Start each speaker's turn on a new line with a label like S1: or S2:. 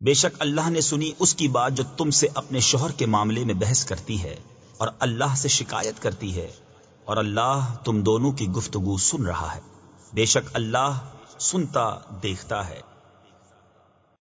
S1: بے شک اللہ نے سنی اس کی بات جو تم سے اپنے شوہر کے معاملے میں بحث کرتی ہے اور اللہ سے شکایت کرتی ہے اور اللہ تم دونوں کی گفتگو سن رہا ہے۔ بے شک اللہ سنتا دیکھتا ہے۔